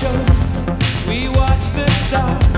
shows. We watch the stars.